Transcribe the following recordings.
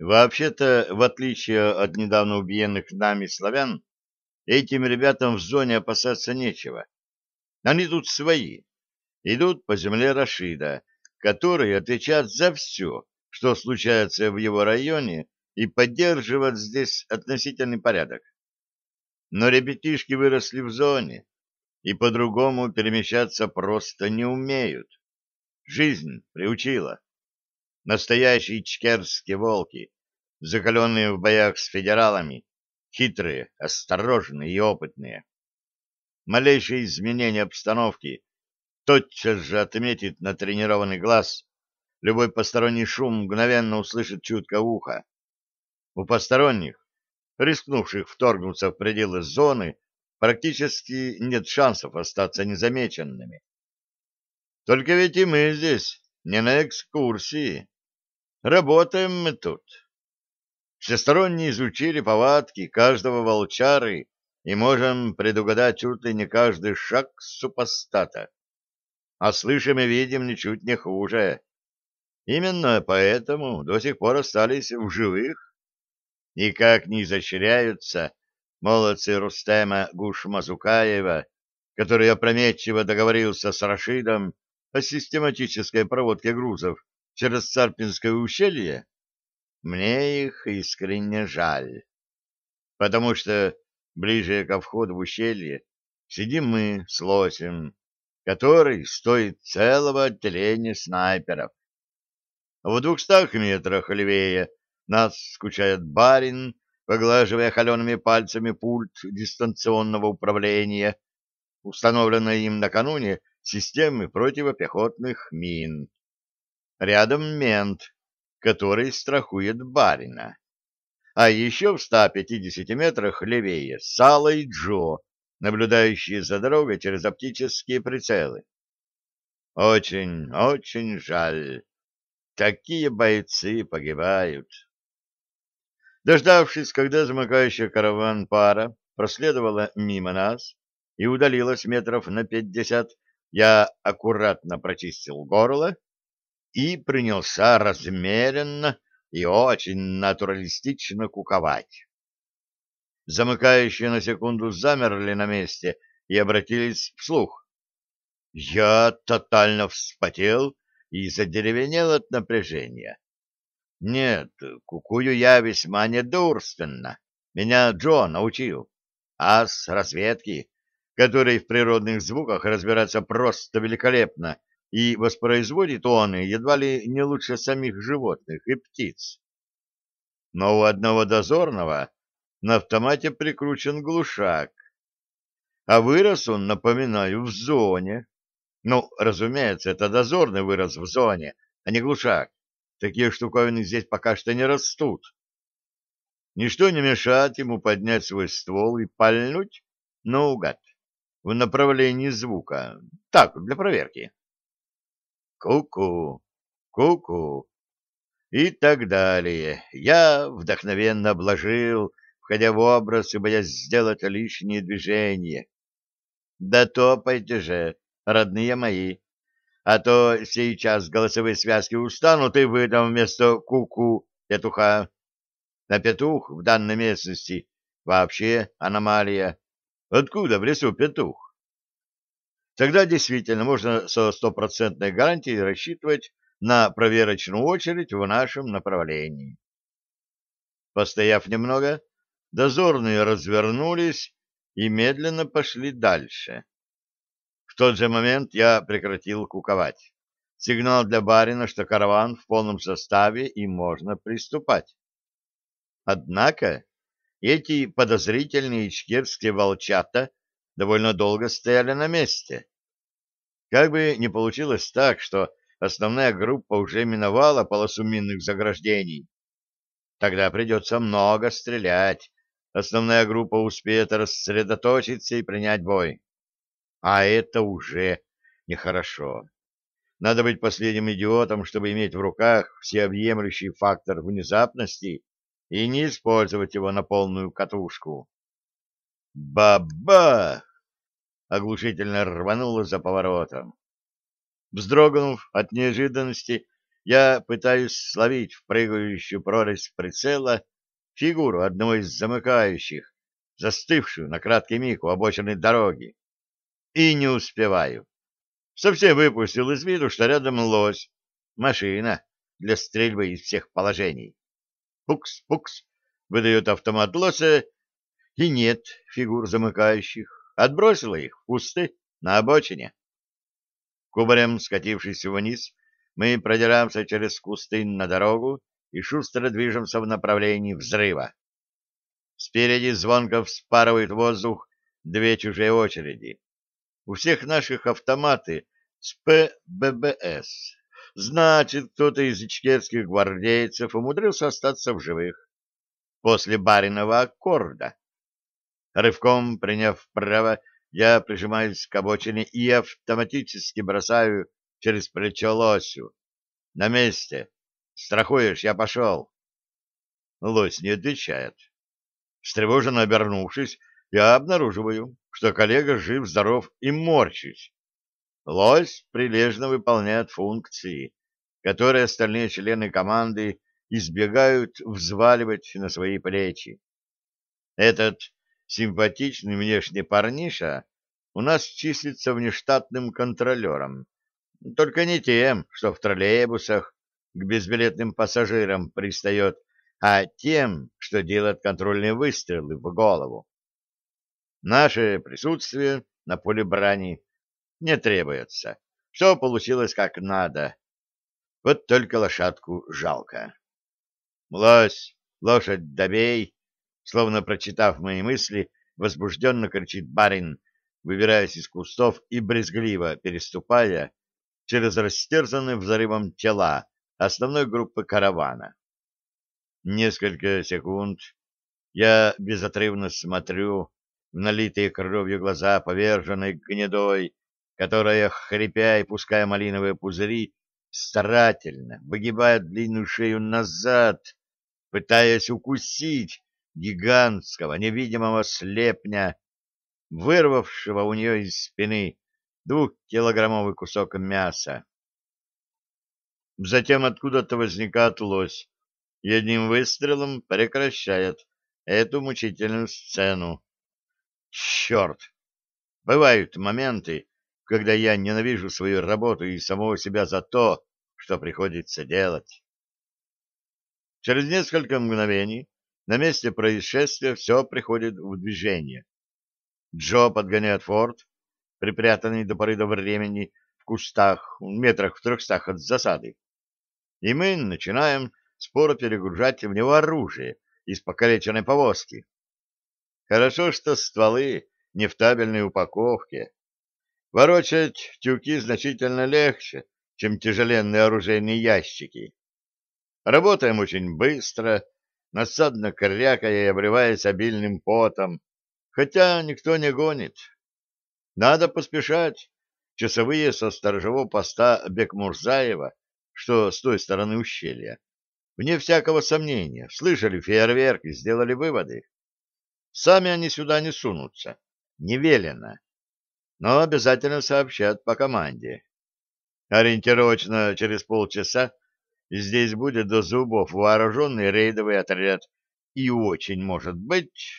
Вообще-то, в отличие от недавно убиенных нами славян, этим ребятам в зоне опасаться нечего. Они тут свои. Идут по земле Рашида, который отвечает за все, что случается в его районе, и поддерживает здесь относительный порядок. Но ребятишки выросли в зоне, и по-другому перемещаться просто не умеют. Жизнь приучила. Настоящие чкерские волки, закаленные в боях с федералами, хитрые, осторожные и опытные. Малейшее изменение обстановки тотчас же отметит на тренированный глаз, любой посторонний шум мгновенно услышит чутко ухо. У посторонних, рискнувших вторгнуться в пределы зоны, практически нет шансов остаться незамеченными. Только ведь и мы здесь не на экскурсии. Работаем мы тут. Всесторонне изучили повадки каждого волчары и можем предугадать чуть ли не каждый шаг супостата. А слышим и видим ничуть не хуже. Именно поэтому до сих пор остались в живых. И как не изощряются молодцы Рустема Гуш-Мазукаева, который опрометчиво договорился с Рашидом о систематической проводке грузов через Царпинское ущелье, мне их искренне жаль. Потому что ближе ко входу в ущелье сидим мы с лосем, который стоит целого отделения снайперов. В двухстах метрах левее нас скучает барин, поглаживая холеными пальцами пульт дистанционного управления, установленной им накануне системы противопехотных мин. Рядом мент, который страхует барина. А еще в 150 метрах левее Сало и Джо, наблюдающие за дорогой через оптические прицелы. Очень, очень жаль. Такие бойцы погибают. Дождавшись, когда замыкающая караван пара проследовала мимо нас и удалилась метров на пятьдесят, я аккуратно прочистил горло и принялся размеренно и очень натуралистично куковать. Замыкающие на секунду замерли на месте и обратились вслух. Я тотально вспотел и задеревенел от напряжения. Нет, кукую я весьма недурственно. Меня Джо научил. А с разведки, который в природных звуках разбирается просто великолепно, и воспроизводит он едва ли не лучше самих животных и птиц. Но у одного дозорного на автомате прикручен глушак, а вырос он, напоминаю, в зоне. Ну, разумеется, это дозорный вырос в зоне, а не глушак. Такие штуковины здесь пока что не растут. Ничто не мешает ему поднять свой ствол и пальнуть наугад в направлении звука. Так, для проверки. Ку-ку, ку-ку и так далее. Я вдохновенно обложил, входя в образ и боясь сделать лишние движения. Да топайте же, родные мои, а то сейчас голосовые связки устанут, и выдам вместо ку-ку петуха. А петух в данной местности вообще аномалия. Откуда в лесу петух? Тогда действительно можно со стопроцентной гарантией рассчитывать на проверочную очередь в нашем направлении. Постояв немного, дозорные развернулись и медленно пошли дальше. В тот же момент я прекратил куковать. Сигнал для барина, что караван в полном составе и можно приступать. Однако эти подозрительные ичкерские волчата довольно долго стояли на месте. Как бы не получилось так, что основная группа уже миновала полосу минных заграждений. Тогда придется много стрелять. Основная группа успеет рассредоточиться и принять бой. А это уже нехорошо. Надо быть последним идиотом, чтобы иметь в руках всеобъемлющий фактор внезапности и не использовать его на полную катушку. Баба! Оглушительно рвануло за поворотом. Вздрогнув от неожиданности, я пытаюсь словить в прыгающую прорезь прицела фигуру одного из замыкающих, застывшую на краткий миг у обочины дороги. И не успеваю. Совсем выпустил из виду, что рядом лось. Машина для стрельбы из всех положений. Пукс, пукс, выдает автомат лося, и нет фигур замыкающих. Отбросила их в кусты на обочине. Кубарем скатившись вниз, мы продираемся через кусты на дорогу и шустро движемся в направлении взрыва. Спереди звонко вспарывает воздух две чужие очереди. У всех наших автоматы с ПББС. Значит, кто-то из ичкерских гвардейцев умудрился остаться в живых после бариного аккорда. Рывком приняв вправо, я прижимаюсь к обочине и автоматически бросаю через плечо лосю. На месте. Страхуешь, я пошел. Лось не отвечает. Встревоженно обернувшись, я обнаруживаю, что коллега жив-здоров и морщись. Лось прилежно выполняет функции, которые остальные члены команды избегают взваливать на свои плечи. Этот симпатичный внешне парниша у нас числится внештатным контролером, только не тем, что в троллейбусах к безбилетным пассажирам пристает, а тем, что делает контрольные выстрелы в голову. Наше присутствие на поле брани не требуется. Все получилось как надо. Вот только лошадку жалко. Лось, лошадь добей, словно прочитав мои мысли, возбужденно кричит барин, выбираясь из кустов и брезгливо переступая через растерзанные взрывом тела основной группы каравана. Несколько секунд я безотрывно смотрю в налитые кровью глаза поверженной гнедой, которая, хрипя и пуская малиновые пузыри, старательно выгибает длинную шею назад, пытаясь укусить гигантского невидимого слепня, вырвавшего у нее из спины двухкилограммовый кусок мяса. Затем откуда-то возникает лось и одним выстрелом прекращает эту мучительную сцену. Черт! Бывают моменты, когда я ненавижу свою работу и самого себя за то, что приходится делать. Через несколько мгновений на месте происшествия все приходит в движение. Джо подгоняет форт, припрятанный до поры до времени в кустах, метрах в трехстах от засады. И мы начинаем споро перегружать в него оружие из покалеченной повозки. Хорошо, что стволы не в табельной упаковке. Ворочать тюки значительно легче, чем тяжеленные оружейные ящики. Работаем очень быстро, насадно крякая и обрываясь обильным потом, хотя никто не гонит. Надо поспешать. Часовые со сторожевого поста Бекмурзаева, что с той стороны ущелья, вне всякого сомнения, слышали фейерверк и сделали выводы. Сами они сюда не сунутся, не велено, но обязательно сообщат по команде. Ориентировочно через полчаса здесь будет до зубов вооруженный рейдовый отряд и очень, может быть,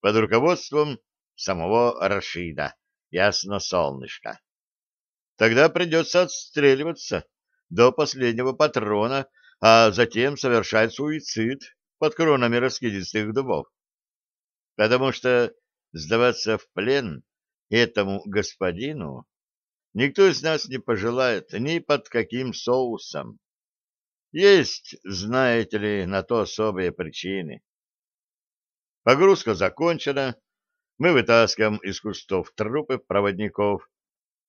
под руководством самого Рашида. Ясно, солнышко. Тогда придется отстреливаться до последнего патрона, а затем совершать суицид под кронами раскидистых дубов. Потому что сдаваться в плен этому господину никто из нас не пожелает ни под каким соусом. Есть, знаете ли, на то особые причины. Погрузка закончена, мы вытаскиваем из кустов трупы проводников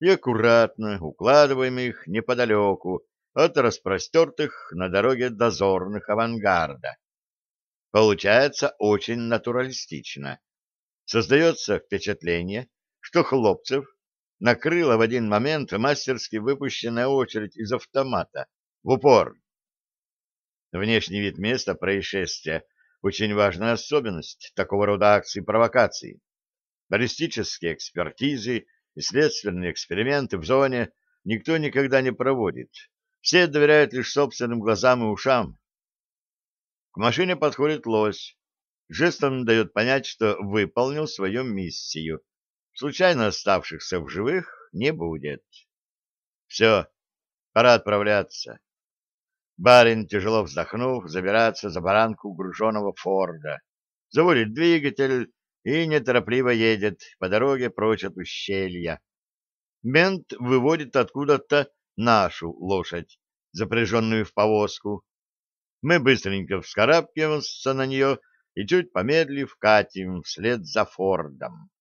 и аккуратно укладываем их неподалеку от распростертых на дороге дозорных авангарда. Получается очень натуралистично. Создается впечатление, что хлопцев накрыла в один момент мастерски выпущенная очередь из автомата в упор. Внешний вид места происшествия – очень важная особенность такого рода акций провокаций. Баллистические экспертизы и следственные эксперименты в зоне никто никогда не проводит. Все доверяют лишь собственным глазам и ушам. К машине подходит лось. Жестом дает понять, что выполнил свою миссию. Случайно оставшихся в живых не будет. Все, пора отправляться. Барин, тяжело вздохнув, забирается за баранку груженного Форда, заводит двигатель и неторопливо едет по дороге прочь от ущелья. Мент выводит откуда-то нашу лошадь, запряженную в повозку. Мы быстренько вскарабкиваемся на нее и, чуть помедлив, катим вслед за Фордом.